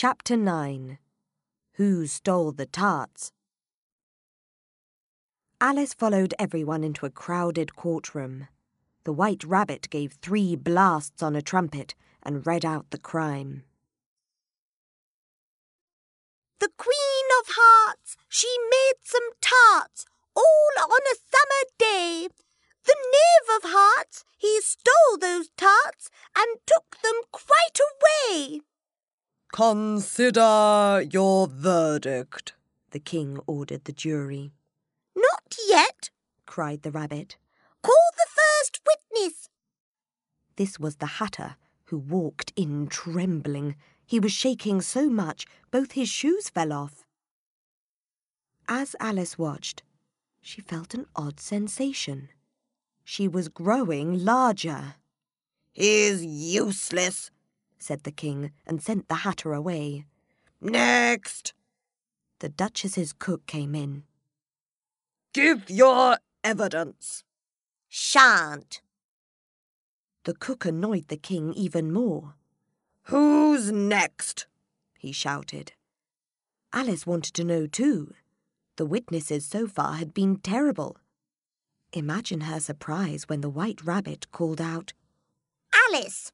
Chapter 9 Who Stole the Tarts? Alice followed everyone into a crowded courtroom. The White Rabbit gave three blasts on a trumpet and read out the crime. The Queen of Hearts, she made some tarts, all on a summer day. The Knave of Hearts, he stole those tarts and took them quite away. Consider your verdict, the king ordered the jury. Not yet, cried the rabbit. Call the first witness. This was the hatter, who walked in trembling. He was shaking so much both his shoes fell off. As Alice watched, she felt an odd sensation. She was growing larger. He's useless, said the king and sent the hatter away. Next! The Duchess's cook came in. Give your evidence. Shan't. The cook annoyed the king even more. Who's next? he shouted. Alice wanted to know too. The witnesses so far had been terrible. Imagine her surprise when the White Rabbit called out, Alice,